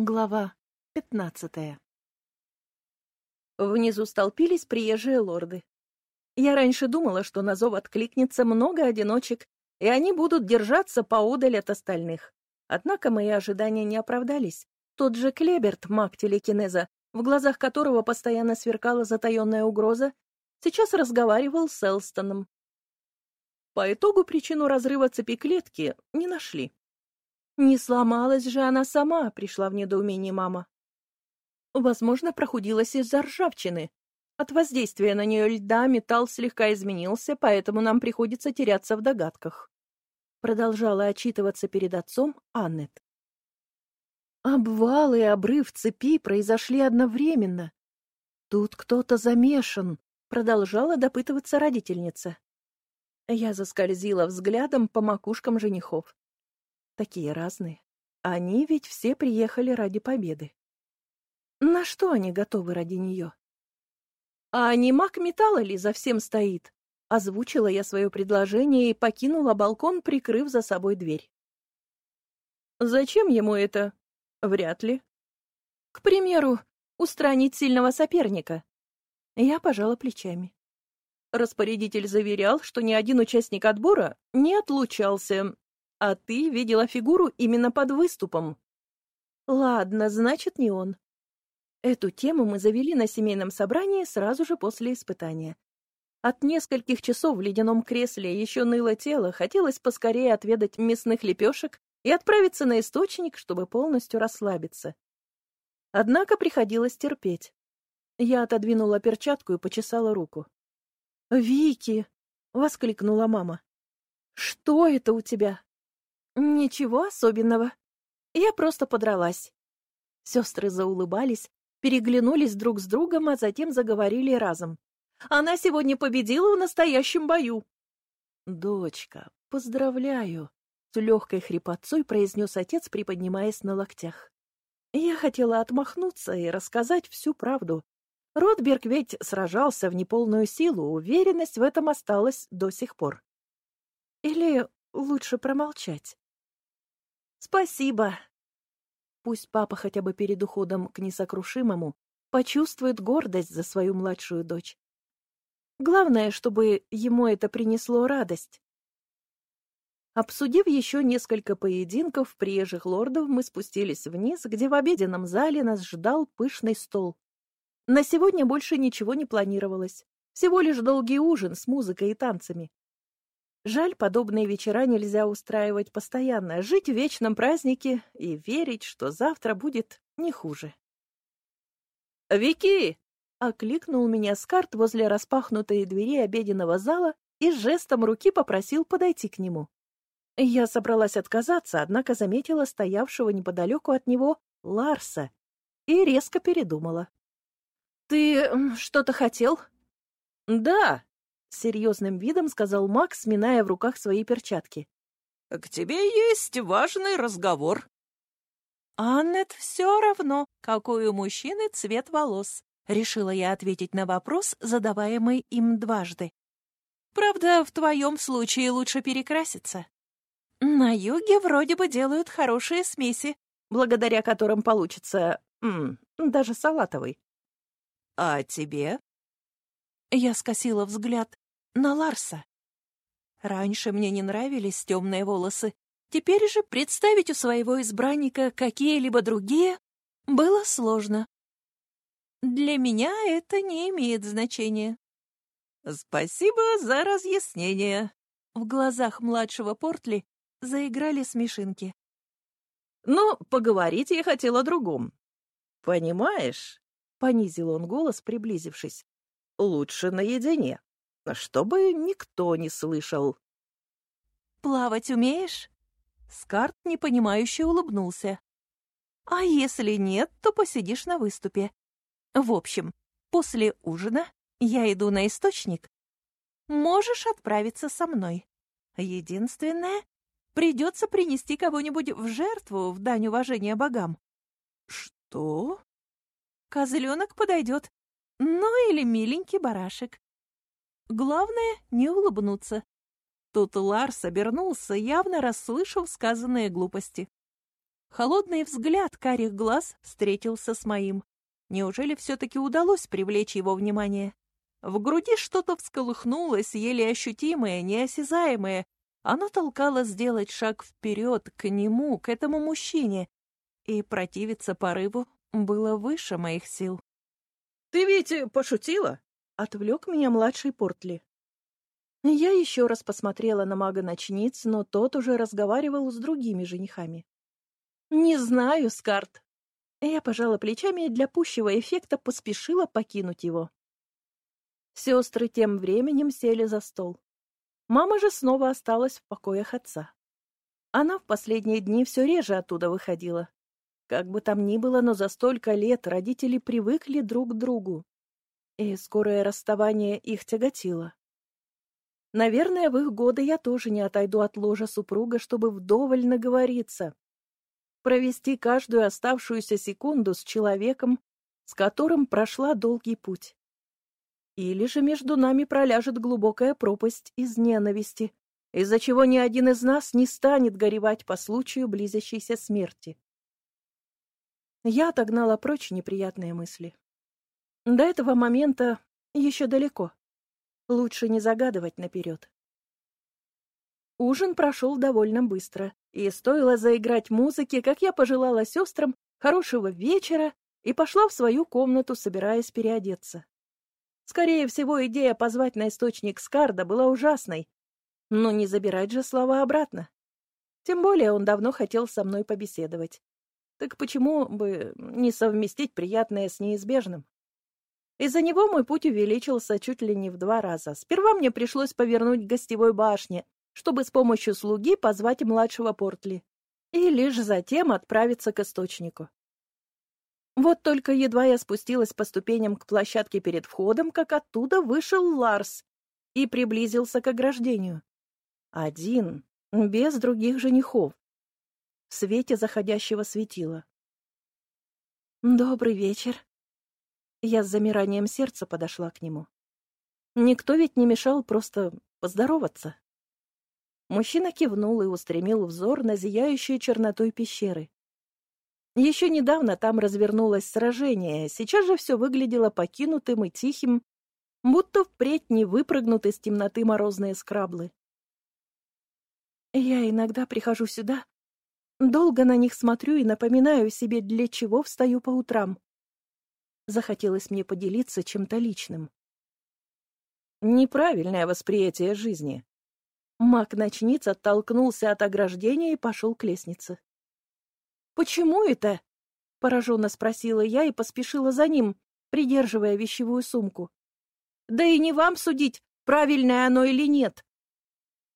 Глава пятнадцатая Внизу столпились приезжие лорды. Я раньше думала, что на зов откликнется много одиночек, и они будут держаться поодаль от остальных. Однако мои ожидания не оправдались. Тот же Клеберт, маг телекинеза, в глазах которого постоянно сверкала затаенная угроза, сейчас разговаривал с Элстоном. По итогу причину разрыва цепи клетки не нашли. Не сломалась же она сама, пришла в недоумение мама. Возможно, прохудилась из-за ржавчины. От воздействия на нее льда металл слегка изменился, поэтому нам приходится теряться в догадках. Продолжала отчитываться перед отцом Аннет. Обвал и обрыв цепи произошли одновременно. Тут кто-то замешан, продолжала допытываться родительница. Я заскользила взглядом по макушкам женихов. Такие разные. Они ведь все приехали ради победы. На что они готовы ради нее? А не маг металла ли за всем стоит? Озвучила я свое предложение и покинула балкон, прикрыв за собой дверь. Зачем ему это? Вряд ли. К примеру, устранить сильного соперника. Я пожала плечами. Распорядитель заверял, что ни один участник отбора не отлучался, а ты видела фигуру именно под выступом. Ладно, значит, не он. Эту тему мы завели на семейном собрании сразу же после испытания. От нескольких часов в ледяном кресле еще ныло тело, хотелось поскорее отведать мясных лепешек и отправиться на источник, чтобы полностью расслабиться. Однако приходилось терпеть. Я отодвинула перчатку и почесала руку. «Вики!» — воскликнула мама. «Что это у тебя?» Ничего особенного. Я просто подралась. Сестры заулыбались, переглянулись друг с другом, а затем заговорили разом. Она сегодня победила в настоящем бою. Дочка, поздравляю, с легкой хрипотцой произнес отец, приподнимаясь на локтях. Я хотела отмахнуться и рассказать всю правду. Ротберг ведь сражался в неполную силу, уверенность в этом осталась до сих пор. Или лучше промолчать? Спасибо. Пусть папа хотя бы перед уходом к несокрушимому почувствует гордость за свою младшую дочь. Главное, чтобы ему это принесло радость. Обсудив еще несколько поединков приезжих лордов, мы спустились вниз, где в обеденном зале нас ждал пышный стол. На сегодня больше ничего не планировалось. Всего лишь долгий ужин с музыкой и танцами. Жаль, подобные вечера нельзя устраивать постоянно, жить в вечном празднике и верить, что завтра будет не хуже. «Вики!» — окликнул меня Скарт возле распахнутой двери обеденного зала и жестом руки попросил подойти к нему. Я собралась отказаться, однако заметила стоявшего неподалеку от него Ларса и резко передумала. «Ты что-то хотел?» «Да», — серьезным видом сказал Макс, сминая в руках свои перчатки. «К тебе есть важный разговор». «Аннет все равно, какой у мужчины цвет волос», — решила я ответить на вопрос, задаваемый им дважды. «Правда, в твоем случае лучше перекраситься. На юге вроде бы делают хорошие смеси, благодаря которым получится... М, даже салатовый». «А тебе?» Я скосила взгляд на Ларса. Раньше мне не нравились темные волосы. Теперь же представить у своего избранника какие-либо другие было сложно. Для меня это не имеет значения. Спасибо за разъяснение. В глазах младшего Портли заиграли смешинки. Но поговорить я хотел о другом. Понимаешь? Понизил он голос, приблизившись лучше наедине, чтобы никто не слышал. «Плавать умеешь?» Скарт непонимающе улыбнулся. «А если нет, то посидишь на выступе. В общем, после ужина я иду на источник. Можешь отправиться со мной. Единственное, придется принести кого-нибудь в жертву в дань уважения богам». «Что?» «Козленок подойдет. Ну или миленький барашек. Главное — не улыбнуться. Тут Ларс обернулся, явно расслышав сказанные глупости. Холодный взгляд карих глаз встретился с моим. Неужели все-таки удалось привлечь его внимание? В груди что-то всколыхнулось, еле ощутимое, неосязаемое. Оно толкало сделать шаг вперед, к нему, к этому мужчине. И противиться порыву было выше моих сил. «Ты ведь пошутила?» — отвлек меня младший Портли. Я еще раз посмотрела на мага-ночниц, но тот уже разговаривал с другими женихами. «Не знаю, Скарт». Я пожала плечами и для пущего эффекта поспешила покинуть его. Сестры тем временем сели за стол. Мама же снова осталась в покоях отца. Она в последние дни все реже оттуда выходила. Как бы там ни было, но за столько лет родители привыкли друг к другу. И скорое расставание их тяготило. Наверное, в их годы я тоже не отойду от ложа супруга, чтобы вдоволь наговориться. Провести каждую оставшуюся секунду с человеком, с которым прошла долгий путь. Или же между нами проляжет глубокая пропасть из ненависти, из-за чего ни один из нас не станет горевать по случаю близящейся смерти. Я отогнала прочь неприятные мысли. До этого момента еще далеко. Лучше не загадывать наперед. Ужин прошел довольно быстро, и стоило заиграть музыке, как я пожелала сестрам хорошего вечера и пошла в свою комнату, собираясь переодеться. Скорее всего, идея позвать на источник Скарда была ужасной, но не забирать же слова обратно. Тем более он давно хотел со мной побеседовать. Так почему бы не совместить приятное с неизбежным? Из-за него мой путь увеличился чуть ли не в два раза. Сперва мне пришлось повернуть к гостевой башне, чтобы с помощью слуги позвать младшего Портли, и лишь затем отправиться к источнику. Вот только едва я спустилась по ступеням к площадке перед входом, как оттуда вышел Ларс и приблизился к ограждению. Один, без других женихов, в свете заходящего светила. «Добрый вечер». Я с замиранием сердца подошла к нему. Никто ведь не мешал просто поздороваться. Мужчина кивнул и устремил взор на зияющую чернотой пещеры. Еще недавно там развернулось сражение, сейчас же все выглядело покинутым и тихим, будто впредь не выпрыгнут из темноты морозные скраблы. Я иногда прихожу сюда, долго на них смотрю и напоминаю себе, для чего встаю по утрам. Захотелось мне поделиться чем-то личным. Неправильное восприятие жизни. Маг-ночниц оттолкнулся от ограждения и пошел к лестнице. «Почему это?» — пораженно спросила я и поспешила за ним, придерживая вещевую сумку. «Да и не вам судить, правильное оно или нет.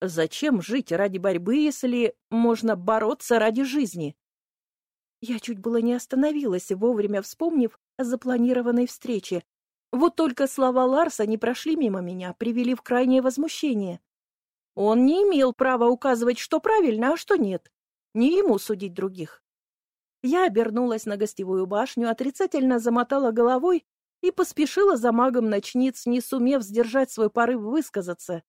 Зачем жить ради борьбы, если можно бороться ради жизни?» Я чуть было не остановилась, вовремя вспомнив о запланированной встрече. Вот только слова Ларса не прошли мимо меня, привели в крайнее возмущение. Он не имел права указывать, что правильно, а что нет. Не ему судить других. Я обернулась на гостевую башню, отрицательно замотала головой и поспешила за магом ночниц, не сумев сдержать свой порыв высказаться.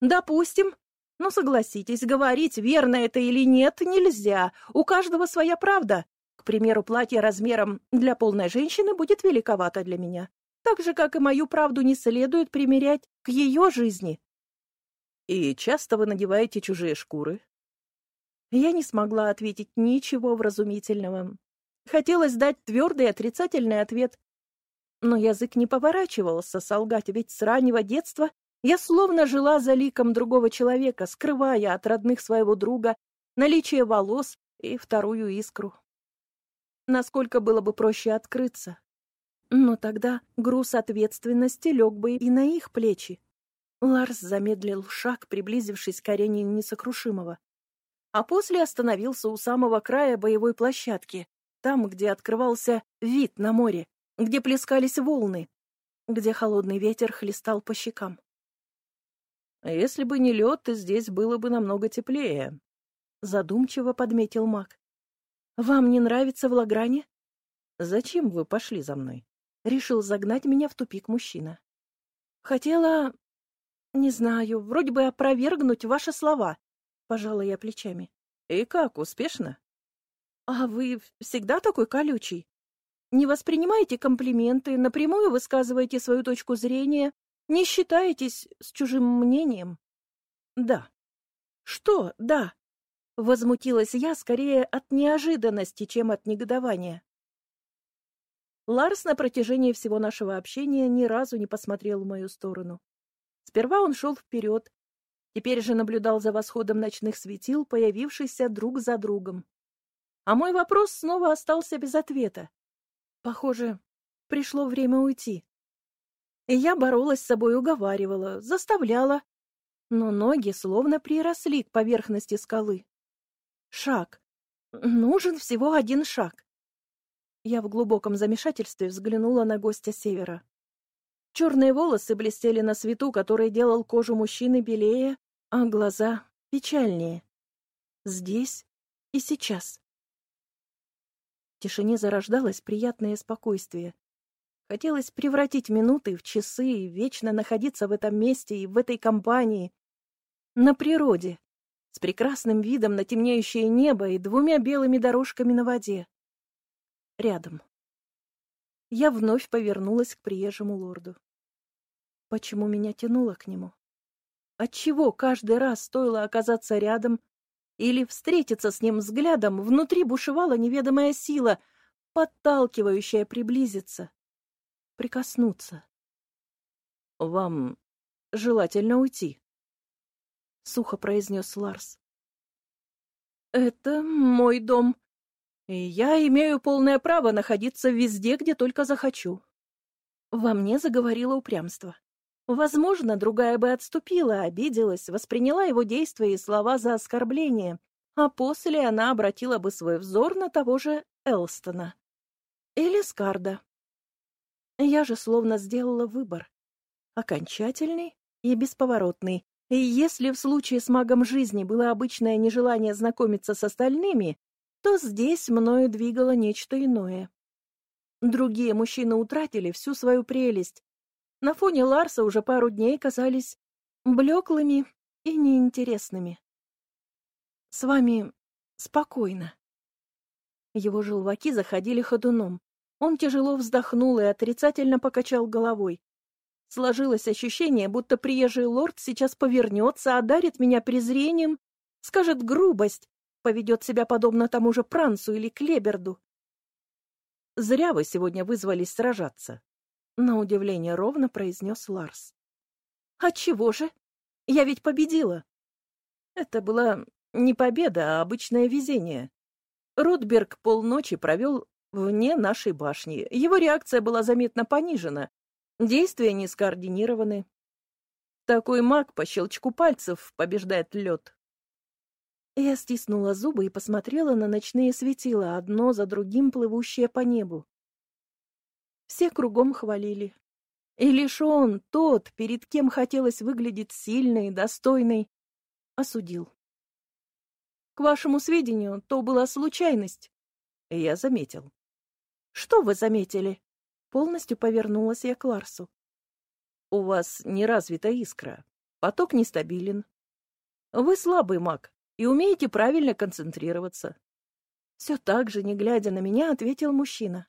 «Допустим. Но согласитесь, говорить, верно это или нет, нельзя. У каждого своя правда. К примеру, платье размером для полной женщины будет великовато для меня. Так же, как и мою правду не следует примерять к ее жизни». «И часто вы надеваете чужие шкуры?» Я не смогла ответить ничего вразумительного. Хотелось дать твердый отрицательный ответ. Но язык не поворачивался солгать, ведь с раннего детства я словно жила за ликом другого человека, скрывая от родных своего друга наличие волос и вторую искру. Насколько было бы проще открыться. Но тогда груз ответственности лег бы и на их плечи. Ларс замедлил шаг, приблизившись к арене несокрушимого а после остановился у самого края боевой площадки, там, где открывался вид на море, где плескались волны, где холодный ветер хлестал по щекам. «Если бы не лед, то здесь было бы намного теплее», — задумчиво подметил маг. «Вам не нравится в Лагране?» «Зачем вы пошли за мной?» — решил загнать меня в тупик мужчина. «Хотела... не знаю, вроде бы опровергнуть ваши слова», Пожала я плечами. «И как, успешно?» А вы всегда такой колючий? Не воспринимаете комплименты, напрямую высказываете свою точку зрения, не считаетесь с чужим мнением? Да. Что «да»? Возмутилась я скорее от неожиданности, чем от негодования. Ларс на протяжении всего нашего общения ни разу не посмотрел в мою сторону. Сперва он шел вперед, теперь же наблюдал за восходом ночных светил, появившихся друг за другом. А мой вопрос снова остался без ответа. Похоже, пришло время уйти. И я боролась с собой, уговаривала, заставляла, но ноги словно приросли к поверхности скалы. Шаг. Нужен всего один шаг. Я в глубоком замешательстве взглянула на гостя севера. Черные волосы блестели на свету, который делал кожу мужчины белее, а глаза печальнее. Здесь и сейчас. В тишине зарождалось приятное спокойствие. Хотелось превратить минуты в часы и вечно находиться в этом месте и в этой компании. На природе, с прекрасным видом на темнеющее небо и двумя белыми дорожками на воде. Рядом. Я вновь повернулась к приезжему лорду. Почему меня тянуло к нему? Отчего каждый раз стоило оказаться рядом или встретиться с ним взглядом, внутри бушевала неведомая сила, подталкивающая приблизиться, прикоснуться. «Вам желательно уйти», — сухо произнес Ларс. «Это мой дом, и я имею полное право находиться везде, где только захочу». Во мне заговорило упрямство. Возможно, другая бы отступила, обиделась, восприняла его действия и слова за оскорбление, а после она обратила бы свой взор на того же Элстона. Или Скарда. Я же словно сделала выбор. Окончательный и бесповоротный, и если в случае с магом жизни было обычное нежелание знакомиться с остальными, то здесь мною двигало нечто иное. Другие мужчины утратили всю свою прелесть. На фоне Ларса уже пару дней казались блеклыми и неинтересными. С вами спокойно. Его желваки заходили ходуном. Он тяжело вздохнул и отрицательно покачал головой. Сложилось ощущение, будто приезжий лорд сейчас повернется, одарит меня презрением, скажет грубость, поведет себя подобно тому же Прансу или Клеберду. «Зря вы сегодня вызвались сражаться», — на удивление ровно произнес Ларс. «А чего же? Я ведь победила». Это была не победа, а обычное везение. Рудберг полночи провел вне нашей башни. Его реакция была заметно понижена, Действия не скоординированы. Такой маг по щелчку пальцев побеждает лед. Я стиснула зубы и посмотрела на ночные светила, одно за другим плывущие по небу. Все кругом хвалили. И лишь он, тот, перед кем хотелось выглядеть сильной, достойной, осудил. К вашему сведению, то была случайность. Я заметил. Что вы заметили? Полностью повернулась я к Ларсу. «У вас не развита искра. Поток нестабилен. Вы слабый маг и умеете правильно концентрироваться». Все так же, не глядя на меня, ответил мужчина.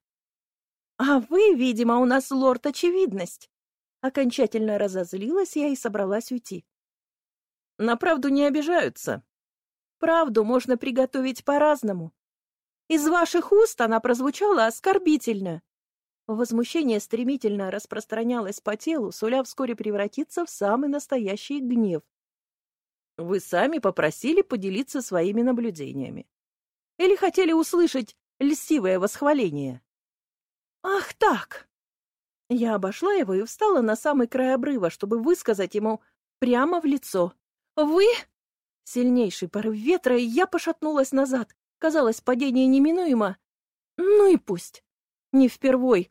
«А вы, видимо, у нас лорд-очевидность!» Окончательно разозлилась я и собралась уйти. «На правду не обижаются. Правду можно приготовить по-разному. Из ваших уст она прозвучала оскорбительно. Возмущение стремительно распространялось по телу, суля вскоре превратиться в самый настоящий гнев. Вы сами попросили поделиться своими наблюдениями. Или хотели услышать льстивое восхваление? Ах так! Я обошла его и встала на самый край обрыва, чтобы высказать ему прямо в лицо. Вы... Сильнейший порыв ветра, и я пошатнулась назад. Казалось, падение неминуемо. Ну и пусть. Не впервой.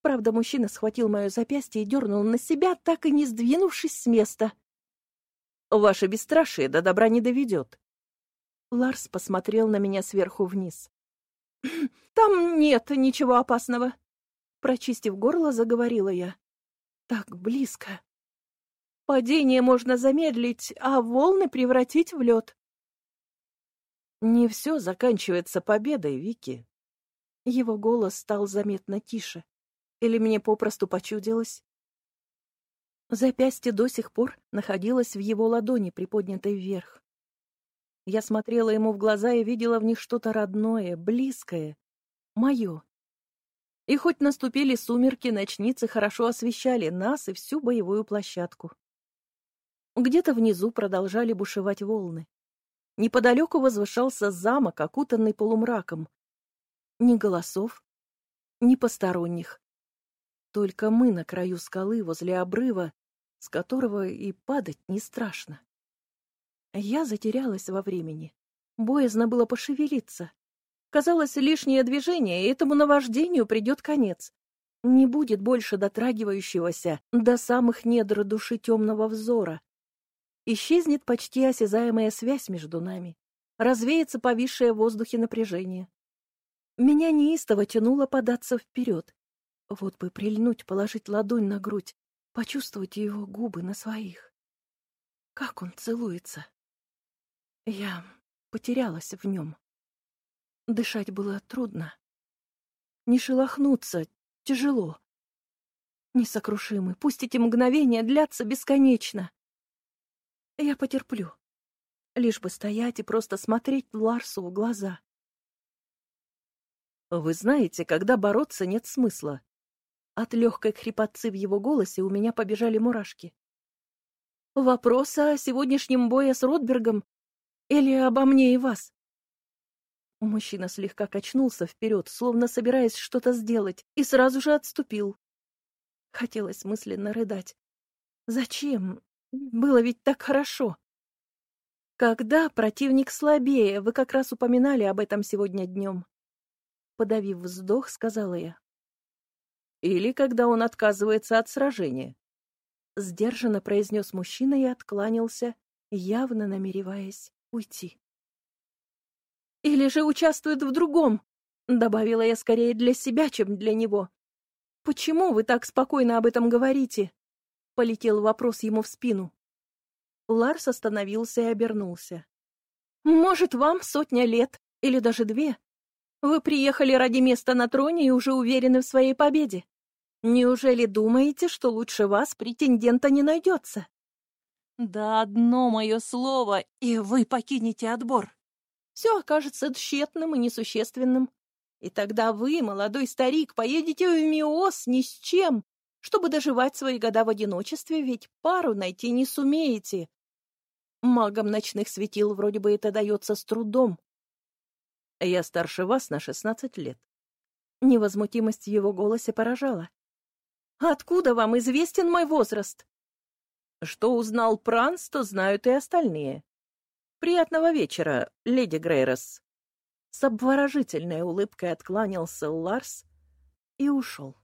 Правда, мужчина схватил мое запястье и дернул на себя, так и не сдвинувшись с места. «Ваше бесстрашие до добра не доведет». Ларс посмотрел на меня сверху вниз. «Там нет ничего опасного», — прочистив горло, заговорила я. «Так близко. Падение можно замедлить, а волны превратить в лед. Не все заканчивается победой, Вики. Его голос стал заметно тише. Или мне попросту почудилось? Запястье до сих пор находилось в его ладони, приподнятой вверх. Я смотрела ему в глаза и видела в них что-то родное, близкое, мое. И хоть наступили сумерки, ночницы хорошо освещали нас и всю боевую площадку. Где-то внизу продолжали бушевать волны. Неподалеку возвышался замок, окутанный полумраком. Ни голосов, ни посторонних. Только мы на краю скалы возле обрыва, с которого и падать не страшно. Я затерялась во времени. Боязно было пошевелиться. Казалось, лишнее движение, этому наваждению придет конец. Не будет больше дотрагивающегося до самых недр души темного взора. Исчезнет почти осязаемая связь между нами. Развеется повисшее в воздухе напряжение. Меня неистово тянуло податься вперед. Вот бы прильнуть, положить ладонь на грудь, почувствовать его губы на своих. Как он целуется. Я потерялась в нем. Дышать было трудно. Не шелохнуться тяжело. Несокрушимый, пусть эти мгновения длятся бесконечно. Я потерплю. Лишь бы стоять и просто смотреть Ларсу в глаза. Вы знаете, когда бороться нет смысла. От легкой хрипотцы в его голосе у меня побежали мурашки. Вопрос о сегодняшнем бое с Ротбергом или обо мне и вас? Мужчина слегка качнулся вперед, словно собираясь что-то сделать, и сразу же отступил. Хотелось мысленно рыдать. Зачем? Было ведь так хорошо. Когда противник слабее, вы как раз упоминали об этом сегодня днем. Подавив вздох, сказала я. Или когда он отказывается от сражения. Сдержанно произнес мужчина и откланялся, явно намереваясь уйти. Или же участвует в другом, добавила я скорее для себя, чем для него. Почему вы так спокойно об этом говорите? Полетел вопрос ему в спину. Ларс остановился и обернулся. Может, вам сотня лет, или даже две. Вы приехали ради места на троне и уже уверены в своей победе. Неужели думаете, что лучше вас претендента не найдется? Да одно мое слово, и вы покинете отбор. Все окажется тщетным и несущественным. И тогда вы, молодой старик, поедете в Миос ни с чем, чтобы доживать свои года в одиночестве, ведь пару найти не сумеете. Магам ночных светил вроде бы это дается с трудом. Я старше вас на шестнадцать лет. Невозмутимость в его голосе поражала. Откуда вам известен мой возраст? Что узнал Пранс, то знают и остальные. Приятного вечера, леди Грейрос. С обворожительной улыбкой откланялся Ларс и ушел.